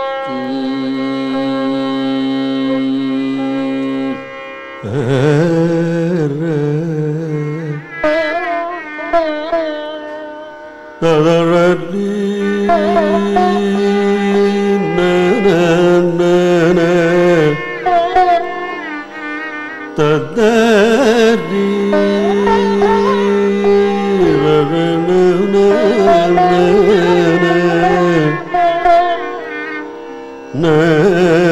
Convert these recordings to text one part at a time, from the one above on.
嗯。Ne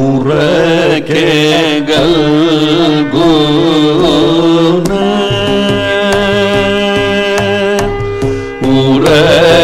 உறக்கேகள் உறக்கேகள்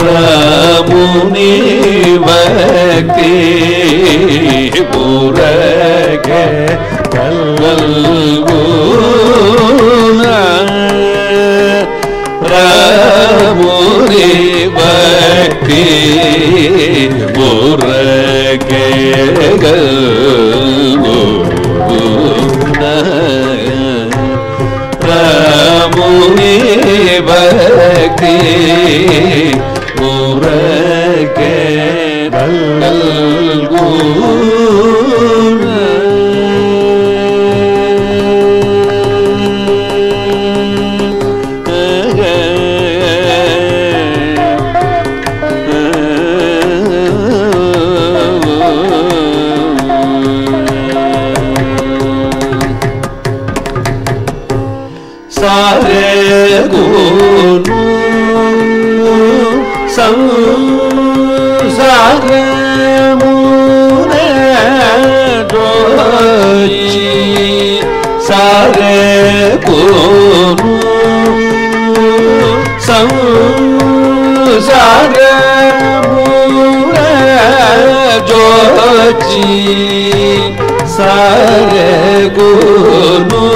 ராமுனி பக்தி புரக கல்வல்குண ராமுனி பக்தி ഉറക്കെ നൽകൂ ಸಾರೇ ಗೋ संसार मुने दोची सारे पुनु संसार मुने दोची सारे गुनु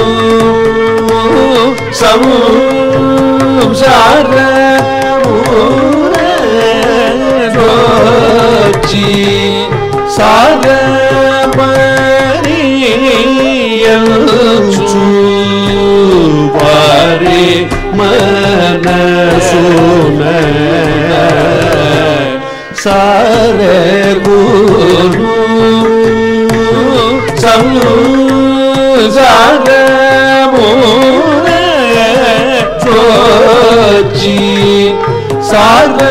संसार मुने సాగమరియల్చు వారి మనసున సారే గురు సము సాగమున సాగ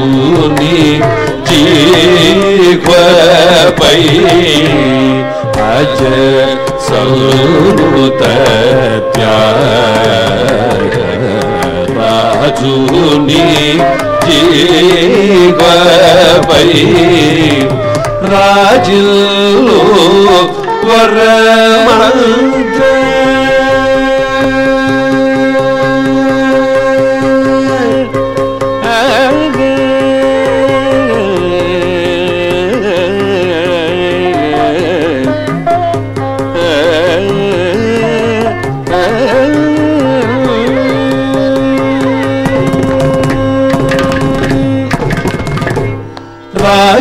దేవుని జీవపై అజ సౌత రాజుని జీవపై రాజులు వరమ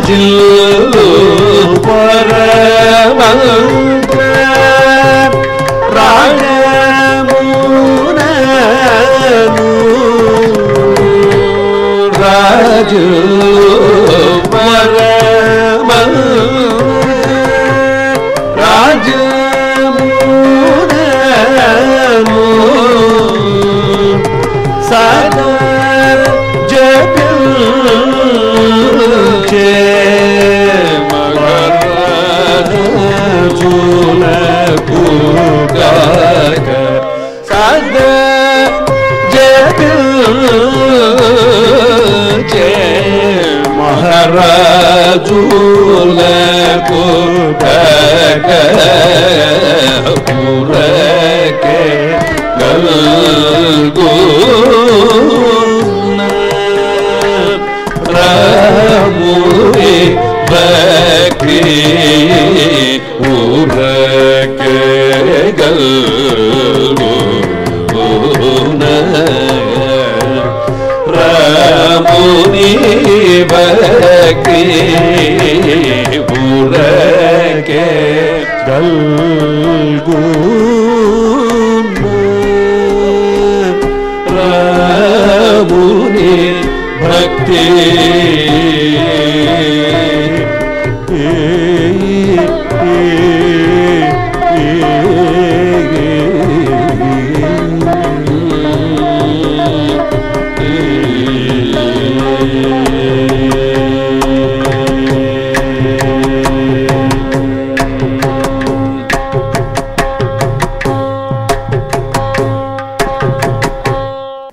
జిల్లు పరమంత రాజమునను రాజు రాజమునను సదా झूल भूगा ஜீவக்கு உலகே ராமுனி பக்தி